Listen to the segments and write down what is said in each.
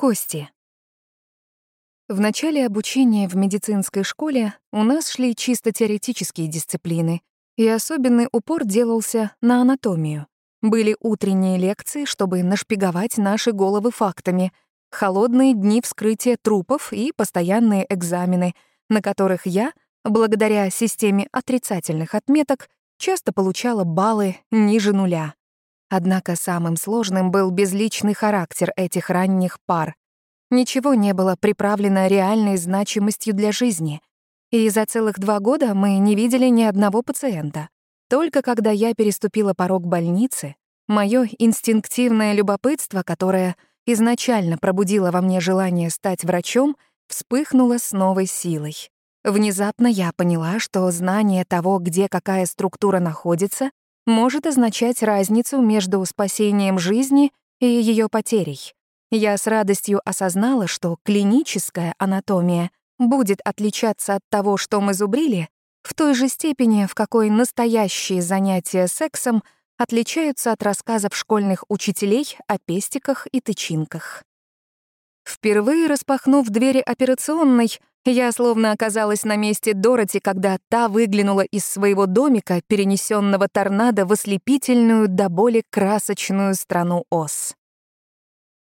Кости. В начале обучения в медицинской школе у нас шли чисто теоретические дисциплины, и особенный упор делался на анатомию. Были утренние лекции, чтобы нашпиговать наши головы фактами, холодные дни вскрытия трупов и постоянные экзамены, на которых я, благодаря системе отрицательных отметок, часто получала баллы ниже нуля. Однако самым сложным был безличный характер этих ранних пар. Ничего не было приправлено реальной значимостью для жизни. И за целых два года мы не видели ни одного пациента. Только когда я переступила порог больницы, мое инстинктивное любопытство, которое изначально пробудило во мне желание стать врачом, вспыхнуло с новой силой. Внезапно я поняла, что знание того, где какая структура находится, может означать разницу между спасением жизни и ее потерей. Я с радостью осознала, что клиническая анатомия будет отличаться от того, что мы зубрили, в той же степени, в какой настоящие занятия сексом отличаются от рассказов школьных учителей о пестиках и тычинках. Впервые распахнув двери операционной, я словно оказалась на месте Дороти, когда та выглянула из своего домика, перенесенного торнадо в ослепительную до боли красочную страну Ос.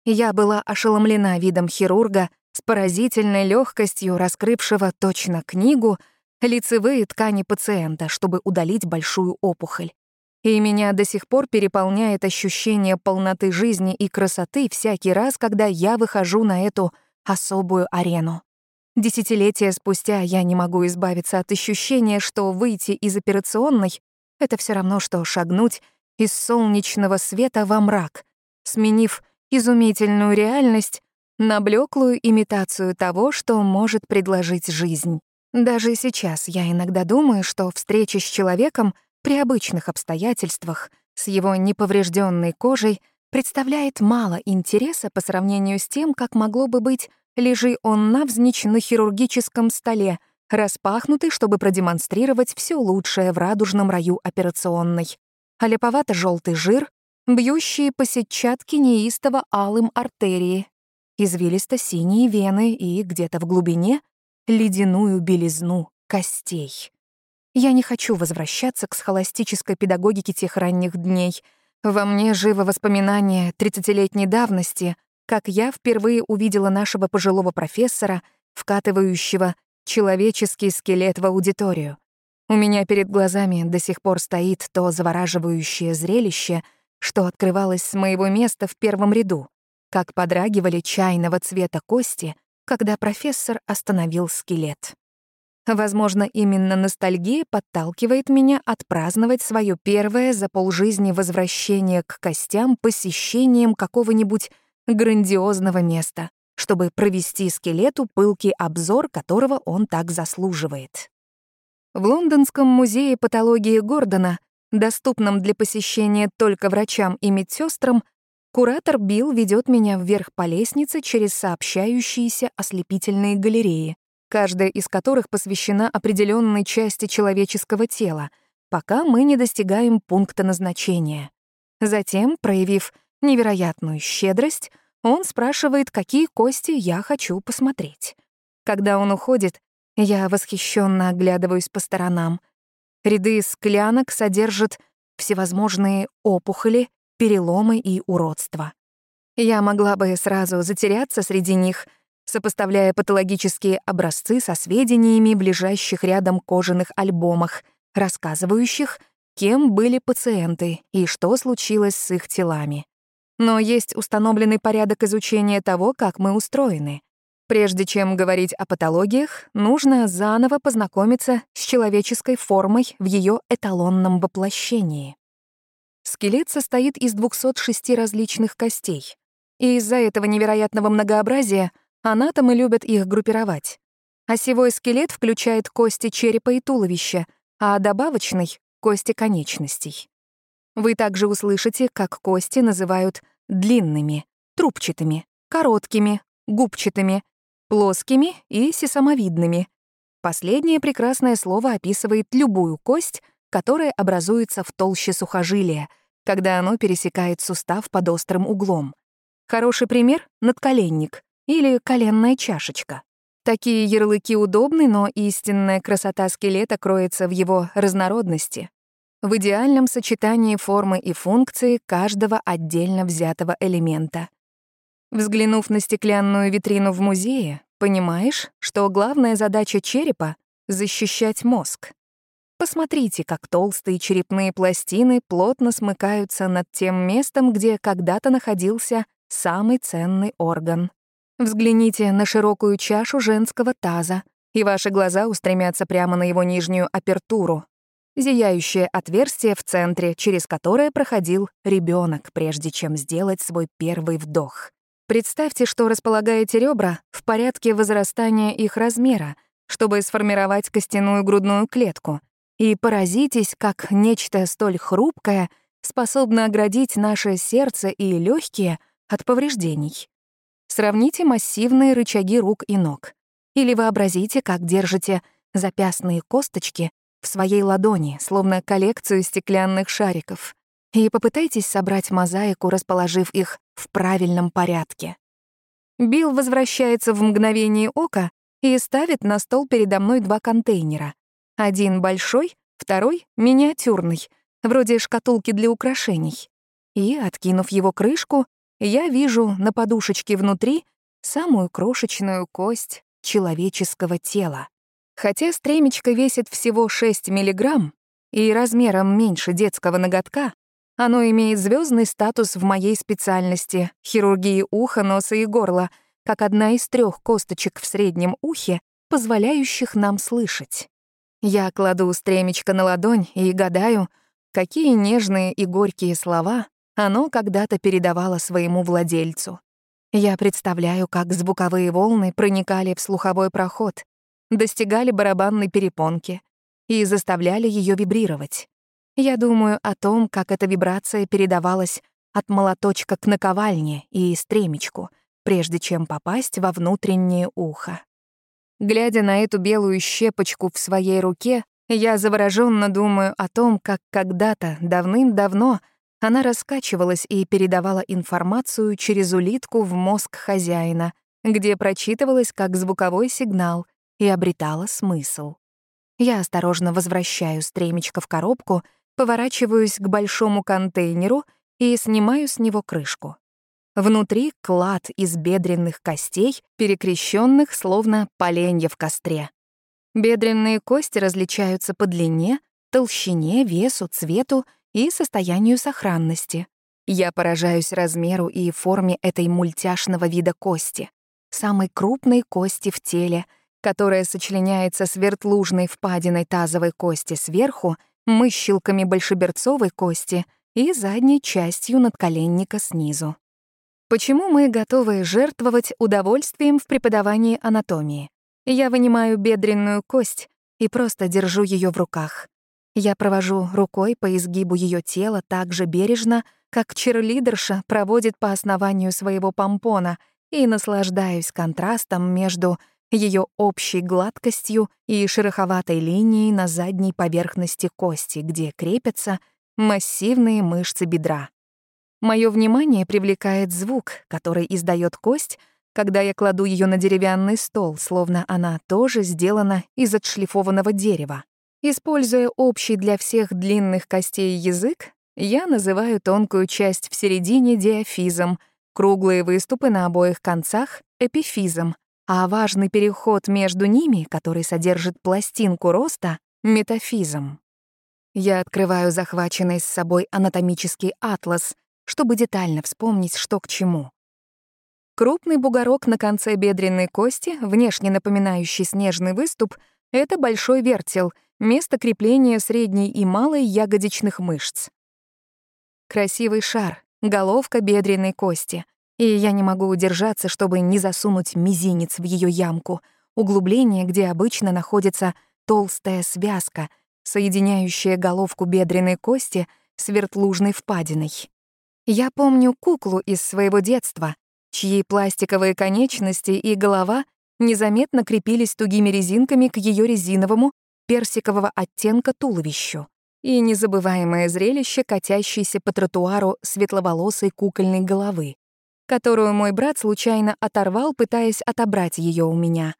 Я была ошеломлена видом хирурга с поразительной легкостью раскрывшего точно книгу лицевые ткани пациента, чтобы удалить большую опухоль. И меня до сих пор переполняет ощущение полноты жизни и красоты всякий раз, когда я выхожу на эту особую арену. Десятилетия спустя я не могу избавиться от ощущения, что выйти из операционной — это все равно, что шагнуть из солнечного света во мрак, сменив изумительную реальность на блеклую имитацию того, что может предложить жизнь. Даже сейчас я иногда думаю, что встреча с человеком при обычных обстоятельствах с его неповрежденной кожей представляет мало интереса по сравнению с тем, как могло бы быть Лежи он навзничь на хирургическом столе, распахнутый, чтобы продемонстрировать все лучшее в радужном раю операционной. А леповато желтый жир, бьющие по сетчатке неистово алым артерии, извилисто-синие вены и где-то в глубине ледяную белизну костей. Я не хочу возвращаться к схоластической педагогике тех ранних дней. Во мне живо воспоминание тридцатилетней давности как я впервые увидела нашего пожилого профессора, вкатывающего человеческий скелет в аудиторию. У меня перед глазами до сих пор стоит то завораживающее зрелище, что открывалось с моего места в первом ряду, как подрагивали чайного цвета кости, когда профессор остановил скелет. Возможно, именно ностальгия подталкивает меня отпраздновать свое первое за полжизни возвращение к костям посещением какого-нибудь грандиозного места, чтобы провести скелету пылкий обзор, которого он так заслуживает. В Лондонском музее патологии Гордона, доступном для посещения только врачам и медсестрам, куратор Билл ведет меня вверх по лестнице через сообщающиеся ослепительные галереи, каждая из которых посвящена определенной части человеческого тела, пока мы не достигаем пункта назначения. Затем, проявив невероятную щедрость, он спрашивает, какие кости я хочу посмотреть. Когда он уходит, я восхищенно оглядываюсь по сторонам. Ряды склянок содержат всевозможные опухоли, переломы и уродства. Я могла бы сразу затеряться среди них, сопоставляя патологические образцы со сведениями в лежащих рядом кожаных альбомах, рассказывающих, кем были пациенты и что случилось с их телами. Но есть установленный порядок изучения того, как мы устроены. Прежде чем говорить о патологиях, нужно заново познакомиться с человеческой формой в ее эталонном воплощении. Скелет состоит из 206 различных костей, и из-за этого невероятного многообразия анатомы любят их группировать. Осевой скелет включает кости черепа и туловища, а добавочный — кости конечностей. Вы также услышите, как кости называют длинными, трубчатыми, короткими, губчатыми, плоскими и сисамовидными. Последнее прекрасное слово описывает любую кость, которая образуется в толще сухожилия, когда оно пересекает сустав под острым углом. Хороший пример — надколенник или коленная чашечка. Такие ярлыки удобны, но истинная красота скелета кроется в его разнородности, в идеальном сочетании формы и функции каждого отдельно взятого элемента. Взглянув на стеклянную витрину в музее, понимаешь, что главная задача черепа — защищать мозг. Посмотрите, как толстые черепные пластины плотно смыкаются над тем местом, где когда-то находился самый ценный орган. Взгляните на широкую чашу женского таза, и ваши глаза устремятся прямо на его нижнюю апертуру, зияющее отверстие в центре, через которое проходил ребенок, прежде чем сделать свой первый вдох. Представьте, что располагаете ребра в порядке возрастания их размера, чтобы сформировать костяную грудную клетку, и поразитесь, как нечто столь хрупкое способно оградить наше сердце и легкие от повреждений. Сравните массивные рычаги рук и ног. Или вообразите, как держите запястные косточки в своей ладони, словно коллекцию стеклянных шариков, и попытайтесь собрать мозаику, расположив их в правильном порядке. Билл возвращается в мгновение ока и ставит на стол передо мной два контейнера. Один большой, второй — миниатюрный, вроде шкатулки для украшений. И, откинув его крышку, я вижу на подушечке внутри самую крошечную кость человеческого тела. Хотя стремечко весит всего 6 миллиграмм и размером меньше детского ноготка, оно имеет звездный статус в моей специальности — хирургии уха, носа и горла, как одна из трех косточек в среднем ухе, позволяющих нам слышать. Я кладу стремечко на ладонь и гадаю, какие нежные и горькие слова оно когда-то передавало своему владельцу. Я представляю, как звуковые волны проникали в слуховой проход, достигали барабанной перепонки и заставляли ее вибрировать. Я думаю о том, как эта вибрация передавалась от молоточка к наковальне и стремечку, прежде чем попасть во внутреннее ухо. Глядя на эту белую щепочку в своей руке, я завороженно думаю о том, как когда-то, давным-давно, она раскачивалась и передавала информацию через улитку в мозг хозяина, где прочитывалась как звуковой сигнал, и обретала смысл. Я осторожно возвращаю стремечко в коробку, поворачиваюсь к большому контейнеру и снимаю с него крышку. Внутри клад из бедренных костей, перекрещенных словно поленья в костре. Бедренные кости различаются по длине, толщине, весу, цвету и состоянию сохранности. Я поражаюсь размеру и форме этой мультяшного вида кости, самой крупной кости в теле — которая сочленяется с вертлужной впадиной тазовой кости сверху, мыщелками большеберцовой кости и задней частью надколенника снизу. Почему мы готовы жертвовать удовольствием в преподавании анатомии? Я вынимаю бедренную кость и просто держу ее в руках. Я провожу рукой по изгибу ее тела так же бережно, как черлидерша проводит по основанию своего помпона, и наслаждаюсь контрастом между ее общей гладкостью и шероховатой линией на задней поверхности кости, где крепятся массивные мышцы бедра. Мое внимание привлекает звук, который издает кость, когда я кладу ее на деревянный стол, словно она тоже сделана из отшлифованного дерева. Используя общий для всех длинных костей язык, я называю тонкую часть в середине диафизом, круглые выступы на обоих концах — эпифизом, а важный переход между ними, который содержит пластинку роста, — метафизм. Я открываю захваченный с собой анатомический атлас, чтобы детально вспомнить, что к чему. Крупный бугорок на конце бедренной кости, внешне напоминающий снежный выступ, — это большой вертел, место крепления средней и малой ягодичных мышц. Красивый шар, головка бедренной кости, и я не могу удержаться, чтобы не засунуть мизинец в ее ямку, углубление, где обычно находится толстая связка, соединяющая головку бедренной кости с вертлужной впадиной. Я помню куклу из своего детства, чьи пластиковые конечности и голова незаметно крепились тугими резинками к ее резиновому персикового оттенка туловищу и незабываемое зрелище, катящейся по тротуару светловолосой кукольной головы. Которую мой брат случайно оторвал, пытаясь отобрать ее у меня.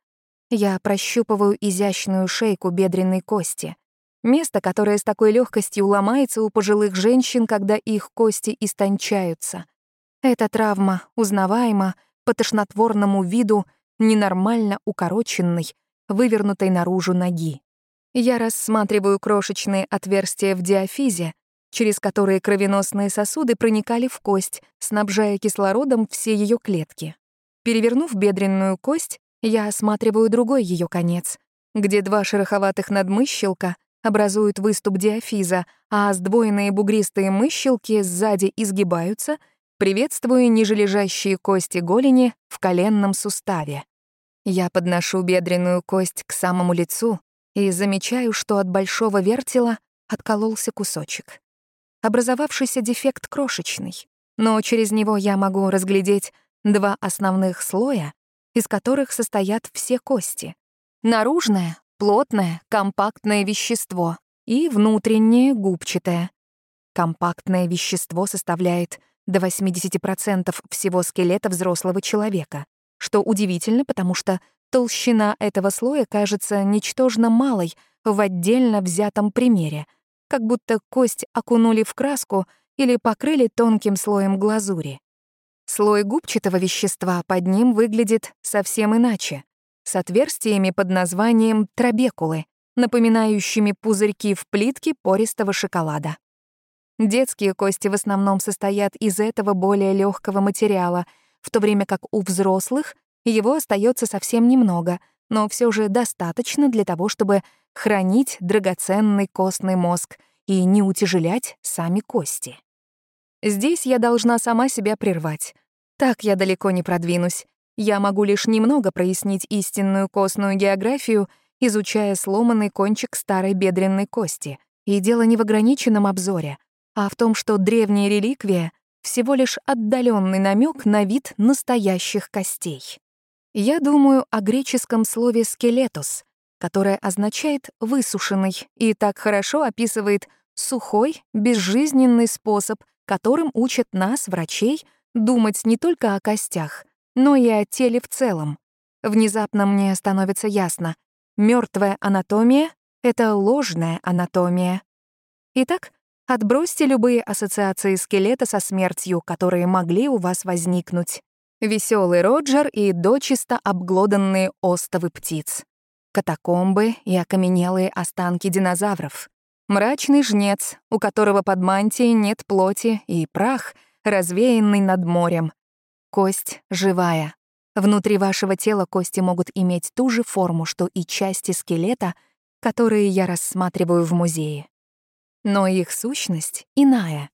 Я прощупываю изящную шейку бедренной кости, место, которое с такой легкостью ломается у пожилых женщин, когда их кости истончаются. Эта травма узнаваема по тошнотворному виду ненормально укороченной, вывернутой наружу ноги. Я рассматриваю крошечные отверстия в диафизе, через которые кровеносные сосуды проникали в кость, снабжая кислородом все ее клетки. Перевернув бедренную кость, я осматриваю другой ее конец, где два шероховатых надмыщелка образуют выступ диафиза, а сдвоенные бугристые мыщелки сзади изгибаются, приветствуя нижележащие кости голени в коленном суставе. Я подношу бедренную кость к самому лицу и замечаю, что от большого вертела откололся кусочек. Образовавшийся дефект крошечный, но через него я могу разглядеть два основных слоя, из которых состоят все кости. Наружное, плотное, компактное вещество и внутреннее, губчатое. Компактное вещество составляет до 80% всего скелета взрослого человека, что удивительно, потому что толщина этого слоя кажется ничтожно малой в отдельно взятом примере, как будто кость окунули в краску или покрыли тонким слоем глазури. Слой губчатого вещества под ним выглядит совсем иначе, с отверстиями под названием трабекулы, напоминающими пузырьки в плитке пористого шоколада. Детские кости в основном состоят из этого более легкого материала — в то время как у взрослых его остается совсем немного, но все же достаточно для того, чтобы хранить драгоценный костный мозг и не утяжелять сами кости. Здесь я должна сама себя прервать. Так я далеко не продвинусь. Я могу лишь немного прояснить истинную костную географию, изучая сломанный кончик старой бедренной кости. И дело не в ограниченном обзоре, а в том, что древняя реликвия всего лишь отдаленный намек на вид настоящих костей. Я думаю о греческом слове «скелетос», которое означает «высушенный» и так хорошо описывает сухой, безжизненный способ, которым учат нас, врачей, думать не только о костях, но и о теле в целом. Внезапно мне становится ясно, мертвая анатомия — это ложная анатомия. Итак, Отбросьте любые ассоциации скелета со смертью, которые могли у вас возникнуть. Веселый Роджер и дочисто обглоданные остовы птиц. Катакомбы и окаменелые останки динозавров. Мрачный жнец, у которого под мантией нет плоти, и прах, развеянный над морем. Кость живая. Внутри вашего тела кости могут иметь ту же форму, что и части скелета, которые я рассматриваю в музее. Но их сущность иная.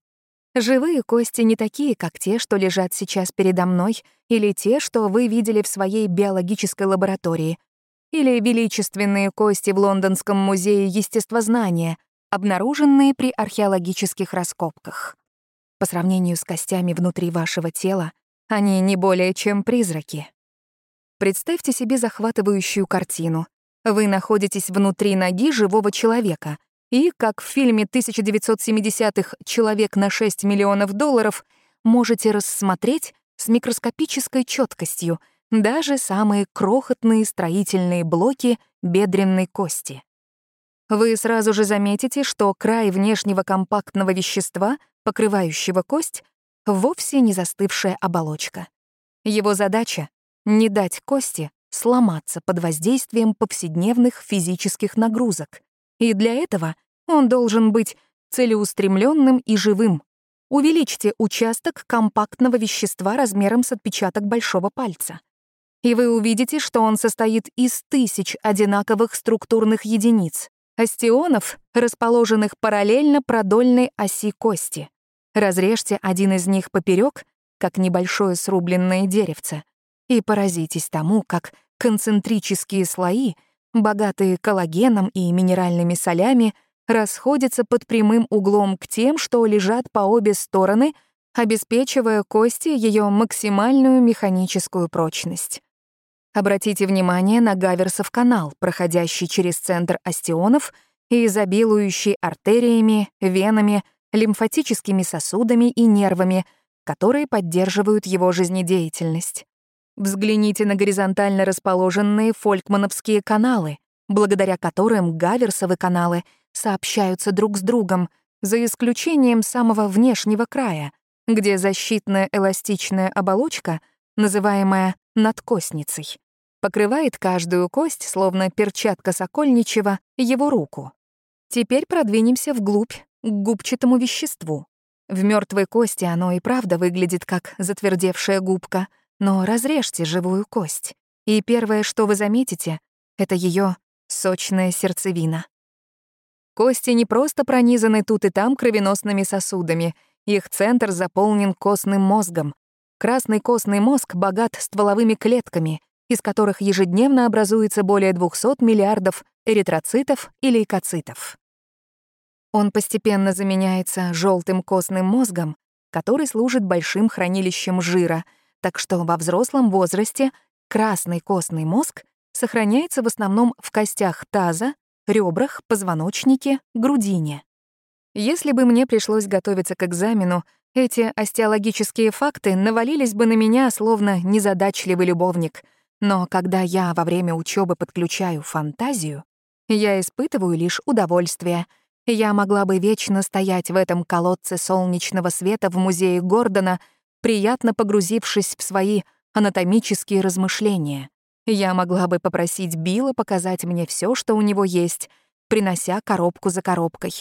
Живые кости не такие, как те, что лежат сейчас передо мной, или те, что вы видели в своей биологической лаборатории, или величественные кости в Лондонском музее естествознания, обнаруженные при археологических раскопках. По сравнению с костями внутри вашего тела, они не более чем призраки. Представьте себе захватывающую картину. Вы находитесь внутри ноги живого человека — и, как в фильме 1970-х «Человек на 6 миллионов долларов», можете рассмотреть с микроскопической четкостью даже самые крохотные строительные блоки бедренной кости. Вы сразу же заметите, что край внешнего компактного вещества, покрывающего кость, вовсе не застывшая оболочка. Его задача — не дать кости сломаться под воздействием повседневных физических нагрузок, и для этого он должен быть целеустремленным и живым. Увеличьте участок компактного вещества размером с отпечаток большого пальца. И вы увидите, что он состоит из тысяч одинаковых структурных единиц, остеонов, расположенных параллельно продольной оси кости. Разрежьте один из них поперек, как небольшое срубленное деревце, и поразитесь тому, как концентрические слои — богатые коллагеном и минеральными солями, расходятся под прямым углом к тем, что лежат по обе стороны, обеспечивая кости ее максимальную механическую прочность. Обратите внимание на Гаверсов канал, проходящий через центр остеонов и изобилующий артериями, венами, лимфатическими сосудами и нервами, которые поддерживают его жизнедеятельность. Взгляните на горизонтально расположенные фолькмановские каналы, благодаря которым гаверсовы каналы сообщаются друг с другом, за исключением самого внешнего края, где защитная эластичная оболочка, называемая надкостницей, покрывает каждую кость, словно перчатка сокольничего, его руку. Теперь продвинемся вглубь, к губчатому веществу. В мертвой кости оно и правда выглядит как затвердевшая губка, но разрежьте живую кость, и первое, что вы заметите, это ее сочная сердцевина. Кости не просто пронизаны тут и там кровеносными сосудами, их центр заполнен костным мозгом. Красный костный мозг богат стволовыми клетками, из которых ежедневно образуется более 200 миллиардов эритроцитов и лейкоцитов. Он постепенно заменяется желтым костным мозгом, который служит большим хранилищем жира, так что во взрослом возрасте красный костный мозг сохраняется в основном в костях таза, ребрах, позвоночнике, грудине. Если бы мне пришлось готовиться к экзамену, эти остеологические факты навалились бы на меня, словно незадачливый любовник. Но когда я во время учебы подключаю фантазию, я испытываю лишь удовольствие. Я могла бы вечно стоять в этом колодце солнечного света в музее Гордона, приятно погрузившись в свои анатомические размышления. Я могла бы попросить Билла показать мне все, что у него есть, принося коробку за коробкой.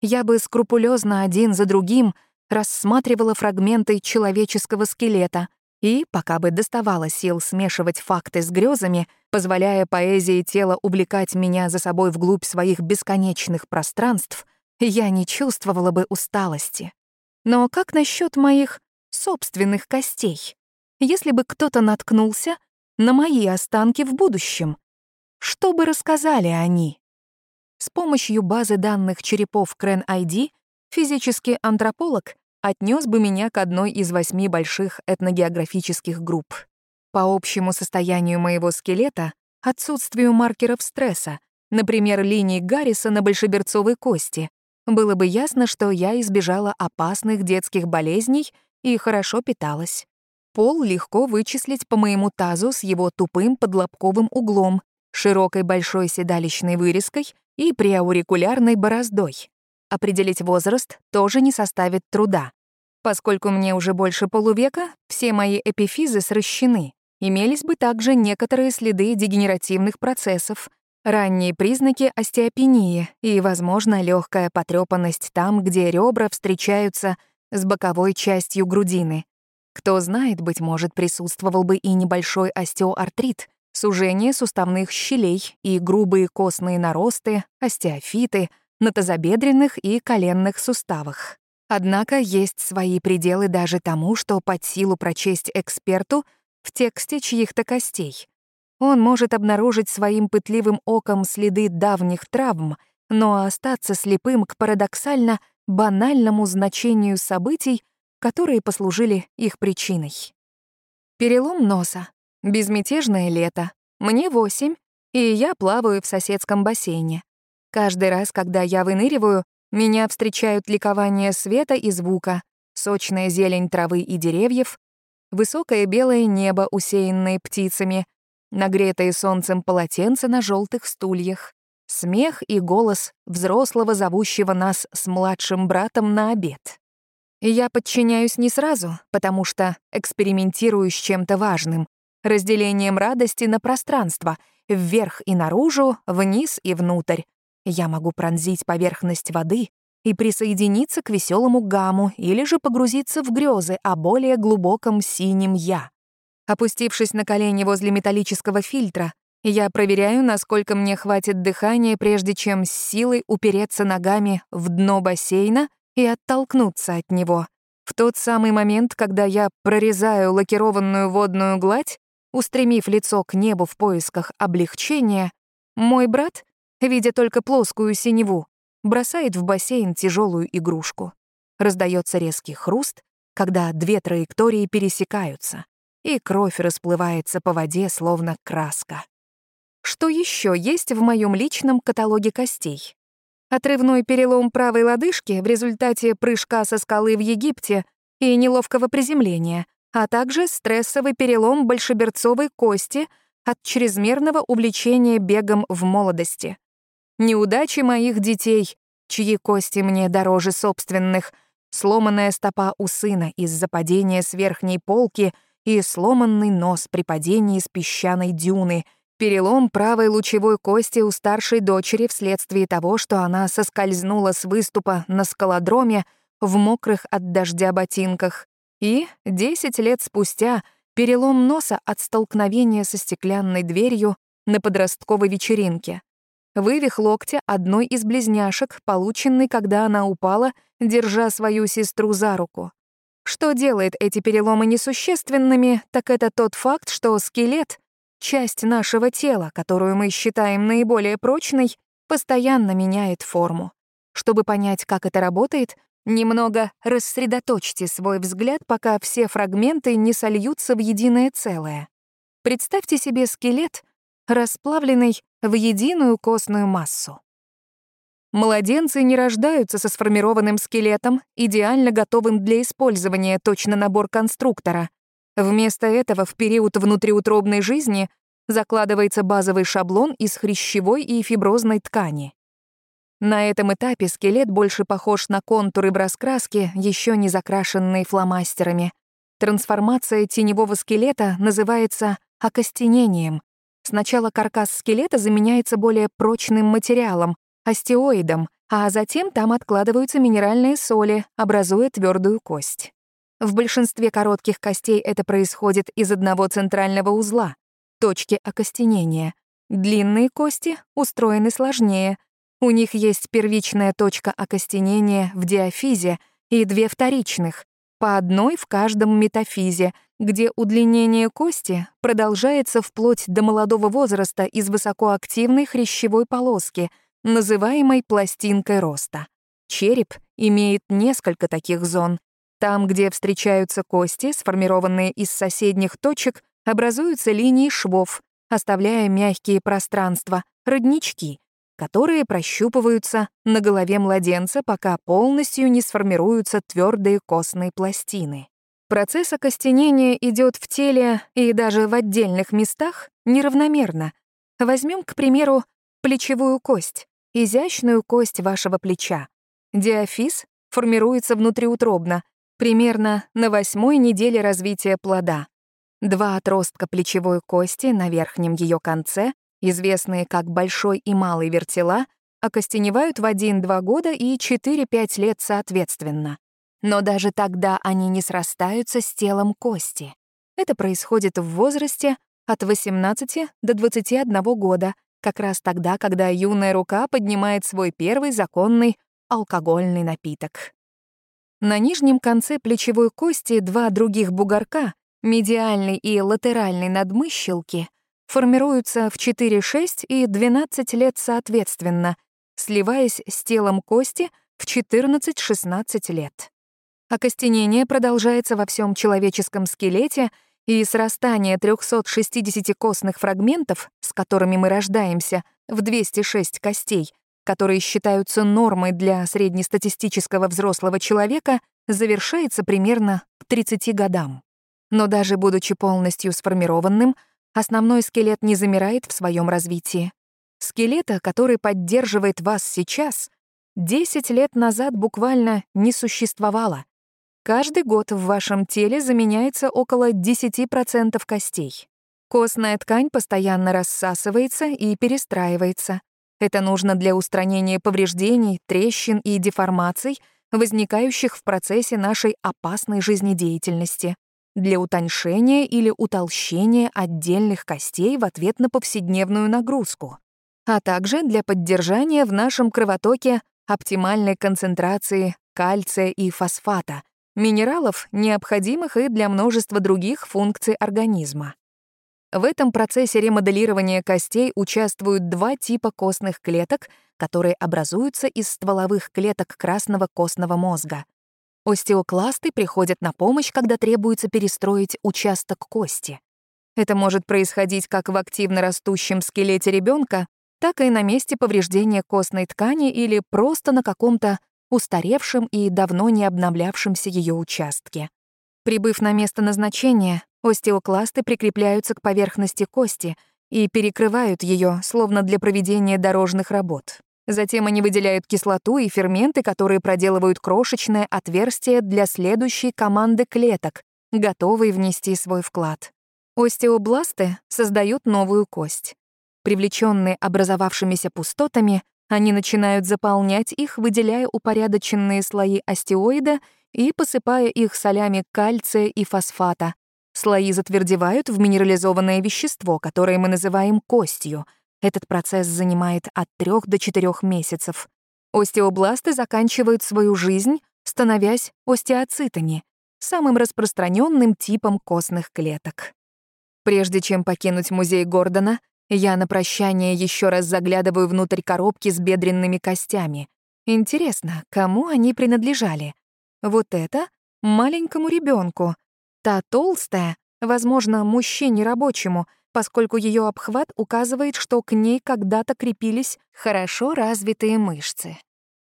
Я бы скрупулезно один за другим рассматривала фрагменты человеческого скелета и, пока бы доставала сил смешивать факты с грезами, позволяя поэзии тела увлекать меня за собой вглубь своих бесконечных пространств, я не чувствовала бы усталости. Но как насчет моих собственных костей? Если бы кто-то наткнулся на мои останки в будущем, что бы рассказали они? С помощью базы данных черепов Крен ID физический антрополог отнес бы меня к одной из восьми больших этногеографических групп. По общему состоянию моего скелета, отсутствию маркеров стресса, например, линии Гарриса на большеберцовой кости, было бы ясно, что я избежала опасных детских болезней и хорошо питалась. Пол легко вычислить по моему тазу с его тупым подлобковым углом, широкой большой седалищной вырезкой и преаурикулярной бороздой. Определить возраст тоже не составит труда. Поскольку мне уже больше полувека, все мои эпифизы сращены. Имелись бы также некоторые следы дегенеративных процессов, ранние признаки остеопении и, возможно, легкая потрепанность там, где ребра встречаются с боковой частью грудины. Кто знает, быть может, присутствовал бы и небольшой остеоартрит, сужение суставных щелей и грубые костные наросты, остеофиты на тазобедренных и коленных суставах. Однако есть свои пределы даже тому, что под силу прочесть эксперту в тексте чьих-то костей. Он может обнаружить своим пытливым оком следы давних травм, но остаться слепым к парадоксально банальному значению событий, которые послужили их причиной. Перелом носа, Безмятежное лето. Мне восемь, и я плаваю в соседском бассейне. Каждый раз, когда я выныриваю, меня встречают ликование света и звука, сочная зелень травы и деревьев, высокое белое небо, усеянное птицами, нагретые солнцем полотенца на желтых стульях, смех и голос взрослого, зовущего нас с младшим братом на обед. я подчиняюсь не сразу, потому что экспериментирую с чем-то важным, разделением радости на пространство, вверх и наружу, вниз и внутрь. Я могу пронзить поверхность воды и присоединиться к веселому гамму или же погрузиться в грезы о более глубоком синем «я». Опустившись на колени возле металлического фильтра, я проверяю, насколько мне хватит дыхания, прежде чем с силой упереться ногами в дно бассейна и оттолкнуться от него. В тот самый момент, когда я прорезаю лакированную водную гладь, Устремив лицо к небу в поисках облегчения, мой брат, видя только плоскую синеву, бросает в бассейн тяжелую игрушку. Раздается резкий хруст, когда две траектории пересекаются, и кровь расплывается по воде, словно краска. Что еще есть в моем личном каталоге костей? Отрывной перелом правой лодыжки в результате прыжка со скалы в Египте и неловкого приземления, а также стрессовый перелом большеберцовой кости от чрезмерного увлечения бегом в молодости. Неудачи моих детей, чьи кости мне дороже собственных, сломанная стопа у сына из-за падения с верхней полки и сломанный нос при падении с песчаной дюны, перелом правой лучевой кости у старшей дочери вследствие того, что она соскользнула с выступа на скалодроме в мокрых от дождя ботинках, и, 10 лет спустя, перелом носа от столкновения со стеклянной дверью на подростковой вечеринке. Вывих локтя одной из близняшек, полученный, когда она упала, держа свою сестру за руку. Что делает эти переломы несущественными, так это тот факт, что скелет — часть нашего тела, которую мы считаем наиболее прочной, постоянно меняет форму. Чтобы понять, как это работает, Немного рассредоточьте свой взгляд, пока все фрагменты не сольются в единое целое. Представьте себе скелет, расплавленный в единую костную массу. Младенцы не рождаются со сформированным скелетом, идеально готовым для использования, точно набор конструктора. Вместо этого в период внутриутробной жизни закладывается базовый шаблон из хрящевой и фиброзной ткани. На этом этапе скелет больше похож на контуры в раскраске, еще не закрашенные фломастерами. Трансформация теневого скелета называется окостенением. Сначала каркас скелета заменяется более прочным материалом — остеоидом, а затем там откладываются минеральные соли, образуя твердую кость. В большинстве коротких костей это происходит из одного центрального узла — точки окостенения. Длинные кости устроены сложнее — у них есть первичная точка окостенения в диафизе и две вторичных, по одной в каждом метафизе, где удлинение кости продолжается вплоть до молодого возраста из высокоактивной хрящевой полоски, называемой пластинкой роста. Череп имеет несколько таких зон. Там, где встречаются кости, сформированные из соседних точек, образуются линии швов, оставляя мягкие пространства, роднички, которые прощупываются на голове младенца, пока полностью не сформируются твердые костные пластины. Процесс окостенения идет в теле и даже в отдельных местах неравномерно. Возьмем, к примеру, плечевую кость, изящную кость вашего плеча. Диафиз формируется внутриутробно, примерно на восьмой неделе развития плода. Два отростка плечевой кости на верхнем ее конце известные как большой и малый вертела, окостеневают в 1-2 года и 4-5 лет соответственно. Но даже тогда они не срастаются с телом кости. Это происходит в возрасте от 18 до 21 года, как раз тогда, когда юная рука поднимает свой первый законный алкогольный напиток. На нижнем конце плечевой кости два других бугорка, медиальный и латеральный надмыщелки, формируются в 4-6 и 12 лет соответственно, сливаясь с телом кости в 14-16 лет. Окостенение продолжается во всем человеческом скелете, и срастание 360 костных фрагментов, с которыми мы рождаемся, в 206 костей, которые считаются нормой для среднестатистического взрослого человека, завершается примерно к 30 годам. Но даже будучи полностью сформированным, основной скелет не замирает в своем развитии. Скелета, который поддерживает вас сейчас, 10 лет назад буквально не существовало. Каждый год в вашем теле заменяется около 10% костей. Костная ткань постоянно рассасывается и перестраивается. Это нужно для устранения повреждений, трещин и деформаций, возникающих в процессе нашей опасной жизнедеятельности для утоньшения или утолщения отдельных костей в ответ на повседневную нагрузку, а также для поддержания в нашем кровотоке оптимальной концентрации кальция и фосфата, минералов, необходимых и для множества других функций организма. В этом процессе ремоделирования костей участвуют два типа костных клеток, которые образуются из стволовых клеток красного костного мозга — Остеокласты приходят на помощь, когда требуется перестроить участок кости. Это может происходить как в активно растущем скелете ребенка, так и на месте повреждения костной ткани или просто на каком-то устаревшем и давно не обновлявшемся ее участке. Прибыв на место назначения, остеокласты прикрепляются к поверхности кости и перекрывают ее, словно для проведения дорожных работ. Затем они выделяют кислоту и ферменты, которые проделывают крошечное отверстие для следующей команды клеток, готовой внести свой вклад. Остеобласты создают новую кость. Привлеченные образовавшимися пустотами, они начинают заполнять их, выделяя упорядоченные слои остеоида и посыпая их солями кальция и фосфата. Слои затвердевают в минерализованное вещество, которое мы называем костью. Этот процесс занимает от 3 до 4 месяцев. Остеобласты заканчивают свою жизнь, становясь остеоцитами, самым распространенным типом костных клеток. Прежде чем покинуть музей Гордона, я на прощание еще раз заглядываю внутрь коробки с бедренными костями. Интересно, кому они принадлежали? Вот это — маленькому ребенку. Та толстая, возможно, мужчине рабочему, поскольку ее обхват указывает, что к ней когда-то крепились хорошо развитые мышцы.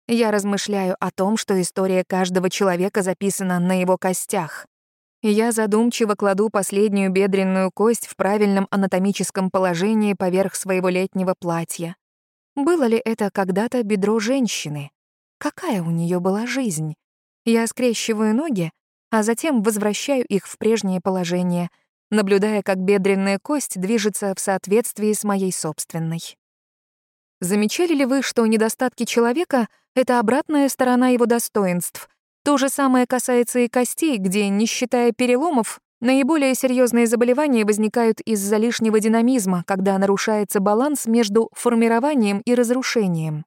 Я размышляю о том, что история каждого человека записана на его костях. Я задумчиво кладу последнюю бедренную кость в правильном анатомическом положении поверх своего летнего платья. Было ли это когда-то бедро женщины? Какая у нее была жизнь? Я скрещиваю ноги, а затем возвращаю их в прежнее положение, наблюдая, как бедренная кость движется в соответствии с моей собственной. Замечали ли вы, что недостатки человека — это обратная сторона его достоинств — то же самое касается и костей, где, не считая переломов, наиболее серьезные заболевания возникают из-за лишнего динамизма, когда нарушается баланс между формированием и разрушением.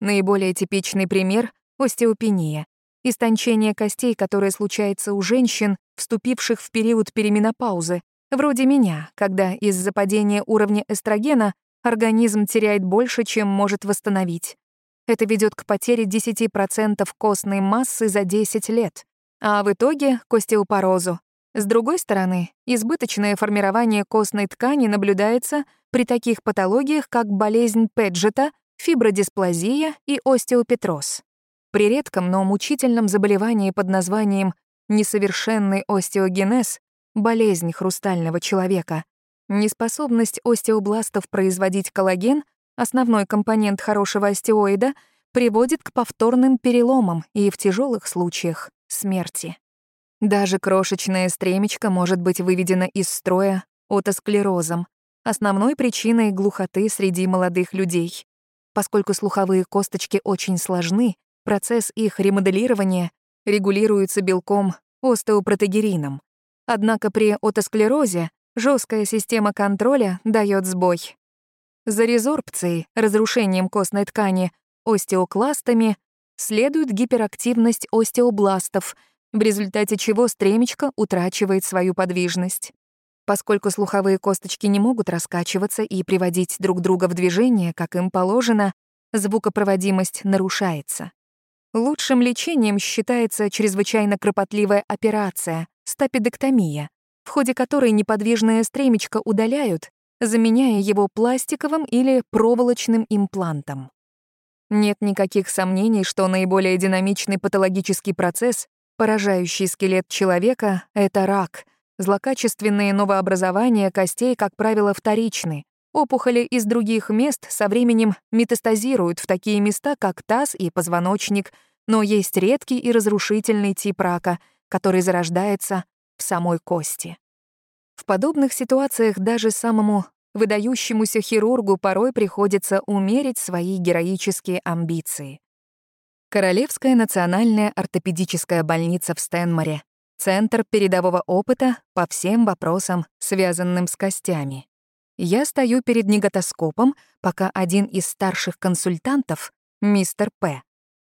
Наиболее типичный пример — остеопения, истончение костей, которое случается у женщин, вступивших в период переменопаузы, вроде меня, когда из-за падения уровня эстрогена организм теряет больше, чем может восстановить. Это ведет к потере 10% костной массы за 10 лет, а в итоге — к остеопорозу. С другой стороны, избыточное формирование костной ткани наблюдается при таких патологиях, как болезнь Педжета, фибродисплазия и остеопетроз. При редком, но мучительном заболевании под названием несовершенный остеогенез, болезнь хрустального человека, неспособность остеобластов производить коллаген — основной компонент хорошего остеоида, приводит к повторным переломам и в тяжелых случаях — смерти. Даже крошечная стремечко может быть выведена из строя отосклерозом, основной причиной глухоты среди молодых людей. Поскольку слуховые косточки очень сложны, процесс их ремоделирования регулируется белком остеопротегерином. Однако при отосклерозе жесткая система контроля дает сбой. За резорбцией, разрушением костной ткани, остеокластами, следует гиперактивность остеобластов, в результате чего стремечко утрачивает свою подвижность. Поскольку слуховые косточки не могут раскачиваться и приводить друг друга в движение, как им положено, звукопроводимость нарушается. Лучшим лечением считается чрезвычайно кропотливая операция — стапедоктомия, в ходе которой неподвижное стремечко удаляют, заменяя его пластиковым или проволочным имплантом. Нет никаких сомнений, что наиболее динамичный патологический процесс, поражающий скелет человека, — это рак. Злокачественные новообразования костей, как правило, вторичны. Опухоли из других мест со временем метастазируют в такие места, как таз и позвоночник, но есть редкий и разрушительный тип рака, который зарождается в самой кости. В подобных ситуациях даже самому выдающемуся хирургу порой приходится умерить свои героические амбиции. Королевская национальная ортопедическая больница в Стэнморе — центр передового опыта по всем вопросам, связанным с костями. Я стою перед неготоскопом, пока один из старших консультантов, мистер П.,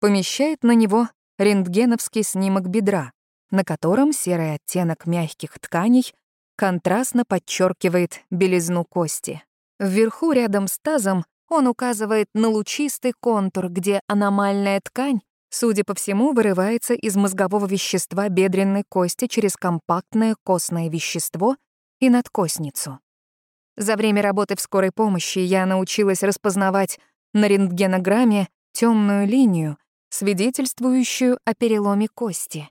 помещает на него рентгеновский снимок бедра, на котором серый оттенок мягких тканей контрастно подчеркивает белизну кости. Вверху, рядом с тазом, он указывает на лучистый контур, где аномальная ткань, судя по всему, вырывается из мозгового вещества бедренной кости через компактное костное вещество и надкосницу. За время работы в скорой помощи я научилась распознавать на рентгенограмме темную линию, свидетельствующую о переломе кости.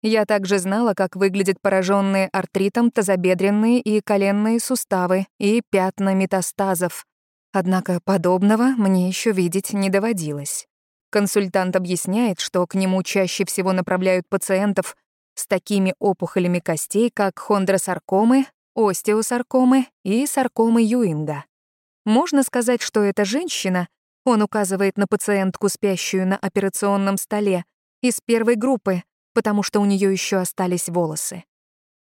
Я также знала, как выглядят пораженные артритом тазобедренные и коленные суставы и пятна метастазов. Однако подобного мне еще видеть не доводилось. Консультант объясняет, что к нему чаще всего направляют пациентов с такими опухолями костей, как хондросаркомы, остеосаркомы и саркомы Юинга. Можно сказать, что эта женщина, он указывает на пациентку, спящую на операционном столе, из первой группы, потому что у нее еще остались волосы.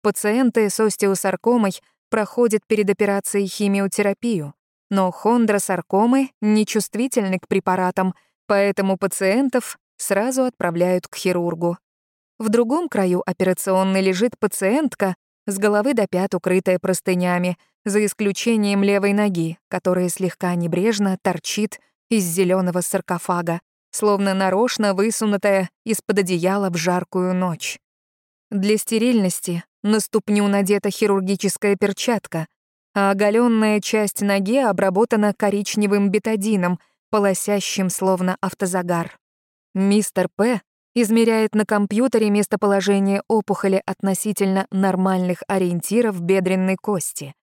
Пациенты с остеосаркомой проходят перед операцией химиотерапию, но хондросаркомы нечувствительны к препаратам, поэтому пациентов сразу отправляют к хирургу. В другом краю операционной лежит пациентка, с головы до пят укрытая простынями, за исключением левой ноги, которая слегка небрежно торчит из зеленого саркофага, словно нарочно высунутая из-под одеяла в жаркую ночь. Для стерильности на ступню надета хирургическая перчатка, а оголенная часть ноги обработана коричневым бетадином, полосящим словно автозагар. Мистер П. измеряет на компьютере местоположение опухоли относительно нормальных ориентиров бедренной кости.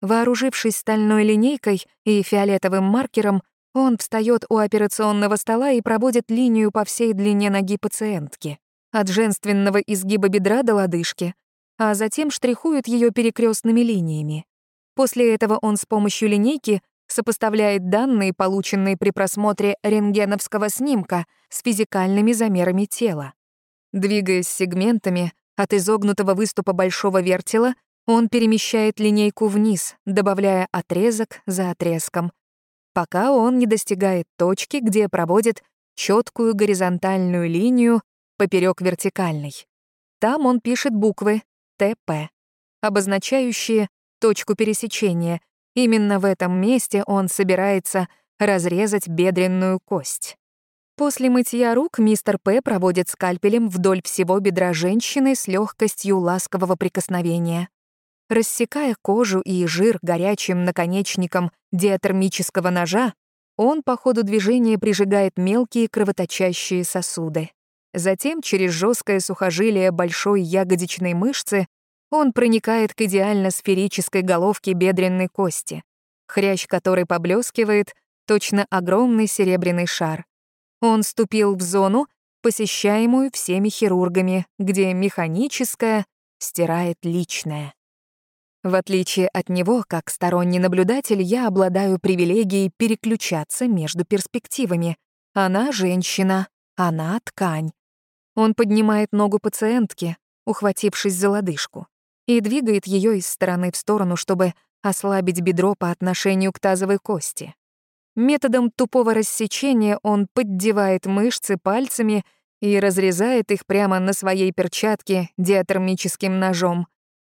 Вооружившись стальной линейкой и фиолетовым маркером, он встает у операционного стола и проводит линию по всей длине ноги пациентки, от женственного изгиба бедра до лодыжки, а затем штрихует ее перекрестными линиями. После этого он с помощью линейки сопоставляет данные, полученные при просмотре рентгеновского снимка, с физикальными замерами тела. Двигаясь сегментами от изогнутого выступа большого вертела, он перемещает линейку вниз, добавляя отрезок за отрезком, пока он не достигает точки, где проводит четкую горизонтальную линию поперек вертикальной. Там он пишет буквы ТП, обозначающие точку пересечения. Именно в этом месте он собирается разрезать бедренную кость. После мытья рук мистер П проводит скальпелем вдоль всего бедра женщины с легкостью ласкового прикосновения. Рассекая кожу и жир горячим наконечником диатермического ножа, он по ходу движения прижигает мелкие кровоточащие сосуды. Затем через жесткое сухожилие большой ягодичной мышцы он проникает к идеально сферической головке бедренной кости, хрящ которой поблескивает точно огромный серебряный шар. Он ступил в зону, посещаемую всеми хирургами, где механическое стирает личное. В отличие от него, как сторонний наблюдатель, я обладаю привилегией переключаться между перспективами. Она — женщина, она — ткань. Он поднимает ногу пациентки, ухватившись за лодыжку, и двигает ее из стороны в сторону, чтобы ослабить бедро по отношению к тазовой кости. Методом тупого рассечения он поддевает мышцы пальцами и разрезает их прямо на своей перчатке диатермическим ножом,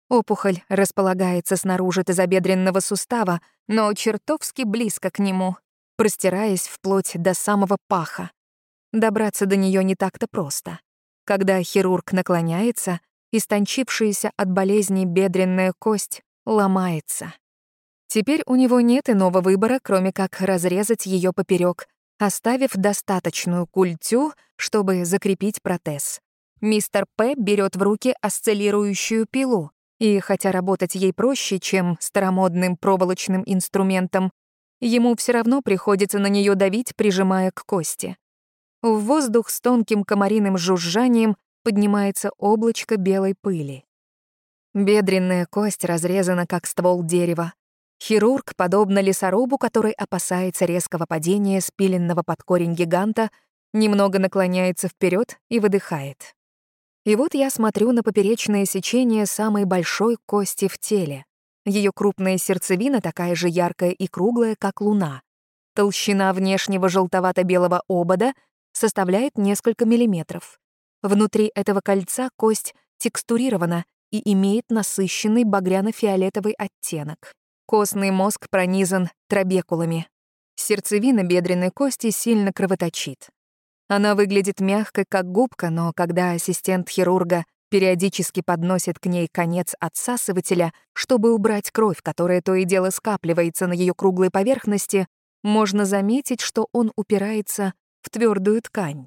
Опухоль располагается снаружи тазобедренного сустава, но чертовски близко к нему, простираясь вплоть до самого паха. Добраться до нее не так-то просто. Когда хирург наклоняется, истончившаяся от болезни бедренная кость ломается. Теперь у него нет иного выбора, кроме как разрезать ее поперек, оставив достаточную культю, чтобы закрепить протез. Мистер П берет в руки осциллирующую пилу, и хотя работать ей проще, чем старомодным проволочным инструментом, ему все равно приходится на нее давить, прижимая к кости. В воздух с тонким комариным жужжанием поднимается облачко белой пыли. Бедренная кость разрезана, как ствол дерева. Хирург, подобно лесорубу, который опасается резкого падения спиленного под корень гиганта, немного наклоняется вперед и выдыхает. И вот я смотрю на поперечное сечение самой большой кости в теле. Ее крупная сердцевина такая же яркая и круглая, как луна. Толщина внешнего желтовато-белого обода составляет несколько миллиметров. Внутри этого кольца кость текстурирована и имеет насыщенный багряно-фиолетовый оттенок. Костный мозг пронизан трабекулами. Сердцевина бедренной кости сильно кровоточит. Она выглядит мягкой, как губка, но когда ассистент хирурга периодически подносит к ней конец отсасывателя, чтобы убрать кровь, которая то и дело скапливается на ее круглой поверхности, можно заметить, что он упирается в твердую ткань.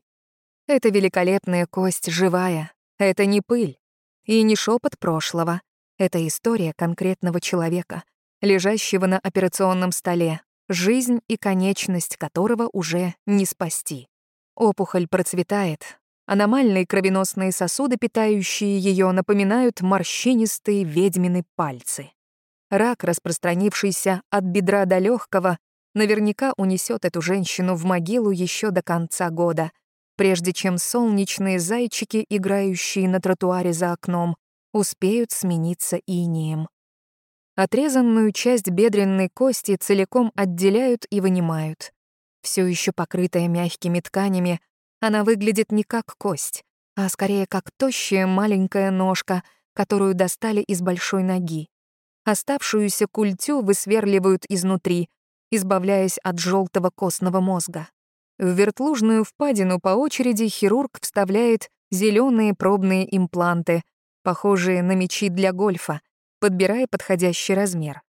Эта великолепная кость живая. Это не пыль. И не шепот прошлого. Это история конкретного человека, лежащего на операционном столе, жизнь и конечность которого уже не спасти. Опухоль процветает. Аномальные кровеносные сосуды, питающие ее, напоминают морщинистые ведьмины пальцы. Рак, распространившийся от бедра до легкого, наверняка унесет эту женщину в могилу еще до конца года, прежде чем солнечные зайчики, играющие на тротуаре за окном, успеют смениться инием. Отрезанную часть бедренной кости целиком отделяют и вынимают. Все еще покрытая мягкими тканями, она выглядит не как кость, а скорее как тощая маленькая ножка, которую достали из большой ноги. Оставшуюся культю высверливают изнутри, избавляясь от желтого костного мозга. В вертлужную впадину по очереди хирург вставляет зеленые пробные импланты, похожие на мячи для гольфа, подбирая подходящий размер.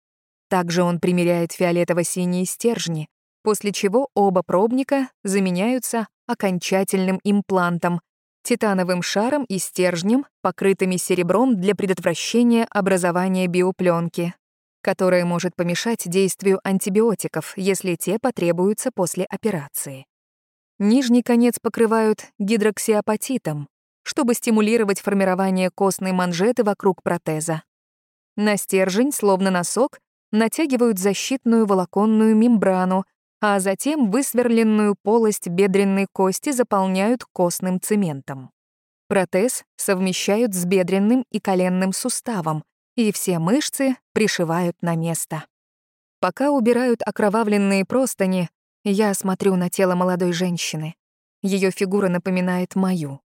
Также он примеряет фиолетово-синие стержни, после чего оба пробника заменяются окончательным имплантом, титановым шаром и стержнем, покрытыми серебром для предотвращения образования биопленки, которая может помешать действию антибиотиков, если те потребуются после операции. Нижний конец покрывают гидроксиапатитом, чтобы стимулировать формирование костной манжеты вокруг протеза. На стержень, словно носок, натягивают защитную волоконную мембрану, а затем высверленную полость бедренной кости заполняют костным цементом. Протез совмещают с бедренным и коленным суставом, и все мышцы пришивают на место. Пока убирают окровавленные простыни, я смотрю на тело молодой женщины. Ее фигура напоминает мою.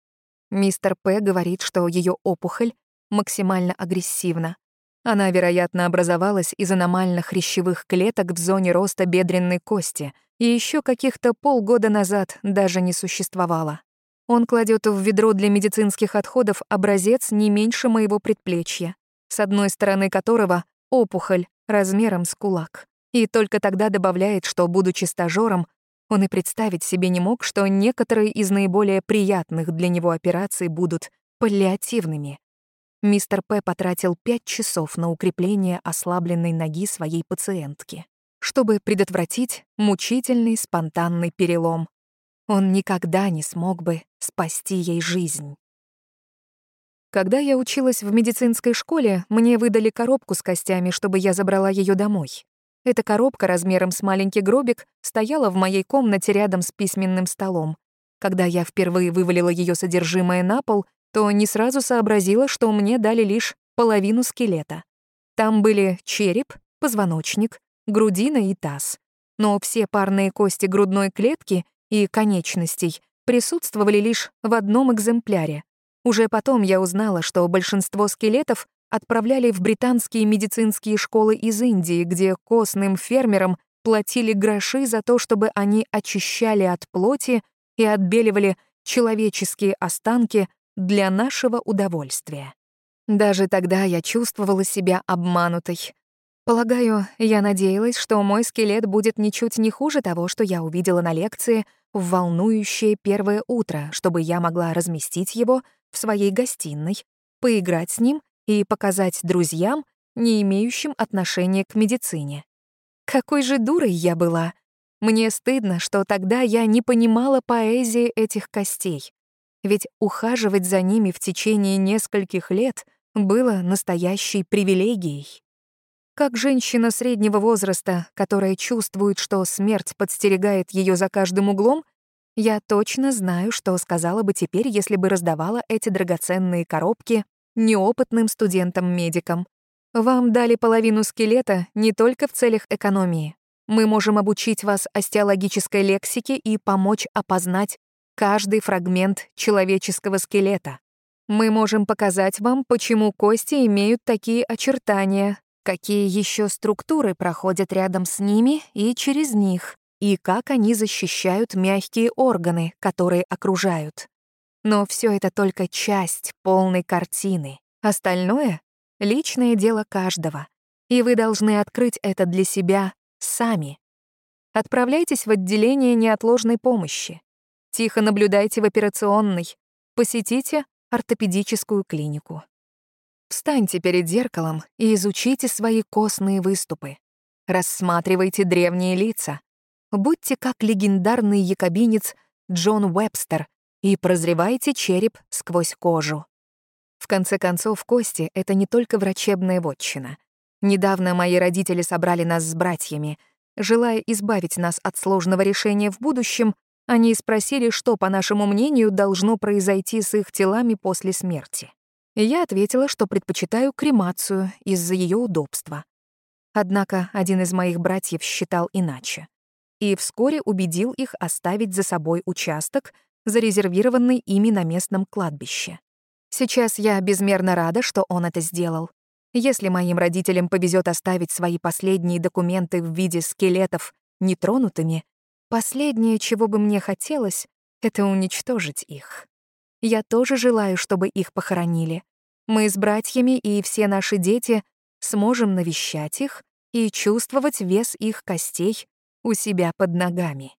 Мистер П. говорит, что ее опухоль максимально агрессивна, она, вероятно, образовалась из аномальных хрящевых клеток в зоне роста бедренной кости и еще каких-то полгода назад даже не существовала. Он кладет в ведро для медицинских отходов образец не меньше моего предплечья, с одной стороны которого — опухоль размером с кулак. И только тогда добавляет, что, будучи стажёром, он и представить себе не мог, что некоторые из наиболее приятных для него операций будут паллиативными. Мистер П. потратил пять часов на укрепление ослабленной ноги своей пациентки, чтобы предотвратить мучительный спонтанный перелом. Он никогда не смог бы спасти ей жизнь. Когда я училась в медицинской школе, мне выдали коробку с костями, чтобы я забрала ее домой. Эта коробка размером с маленький гробик стояла в моей комнате рядом с письменным столом. Когда я впервые вывалила ее содержимое на пол, то не сразу сообразила, что мне дали лишь половину скелета. Там были череп, позвоночник, грудина и таз. Но все парные кости грудной клетки и конечностей присутствовали лишь в одном экземпляре. Уже потом я узнала, что большинство скелетов отправляли в британские медицинские школы из Индии, где костным фермерам платили гроши за то, чтобы они очищали от плоти и отбеливали человеческие останки для нашего удовольствия. Даже тогда я чувствовала себя обманутой. Полагаю, я надеялась, что мой скелет будет ничуть не хуже того, что я увидела на лекции в волнующее первое утро, чтобы я могла разместить его в своей гостиной, поиграть с ним и показать друзьям, не имеющим отношения к медицине. Какой же дурой я была! Мне стыдно, что тогда я не понимала поэзии этих костей ведь ухаживать за ними в течение нескольких лет было настоящей привилегией. Как женщина среднего возраста, которая чувствует, что смерть подстерегает ее за каждым углом, я точно знаю, что сказала бы теперь, если бы раздавала эти драгоценные коробки неопытным студентам-медикам. Вам дали половину скелета не только в целях экономии. Мы можем обучить вас остеологической лексике и помочь опознать каждый фрагмент человеческого скелета. Мы можем показать вам, почему кости имеют такие очертания, какие еще структуры проходят рядом с ними и через них, и как они защищают мягкие органы, которые окружают. Но все это только часть полной картины. Остальное — личное дело каждого, и вы должны открыть это для себя сами. Отправляйтесь в отделение неотложной помощи. Тихо наблюдайте в операционной. Посетите ортопедическую клинику. Встаньте перед зеркалом и изучите свои костные выступы. Рассматривайте древние лица. Будьте как легендарный якобинец Джон Уэбстер и прозревайте череп сквозь кожу. В конце концов, кости — это не только врачебная вотчина. Недавно мои родители собрали нас с братьями. Желая избавить нас от сложного решения в будущем, они спросили, что, по нашему мнению, должно произойти с их телами после смерти. Я ответила, что предпочитаю кремацию из-за ее удобства. Однако один из моих братьев считал иначе. И вскоре убедил их оставить за собой участок, зарезервированный ими на местном кладбище. Сейчас я безмерно рада, что он это сделал. Если моим родителям повезет оставить свои последние документы в виде скелетов нетронутыми, последнее, чего бы мне хотелось, это уничтожить их. Я тоже желаю, чтобы их похоронили. Мы с братьями и все наши дети сможем навещать их и чувствовать вес их костей у себя под ногами.